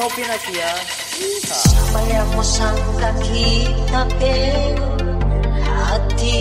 No Pinasia. Siapa yang mau sangka kita hati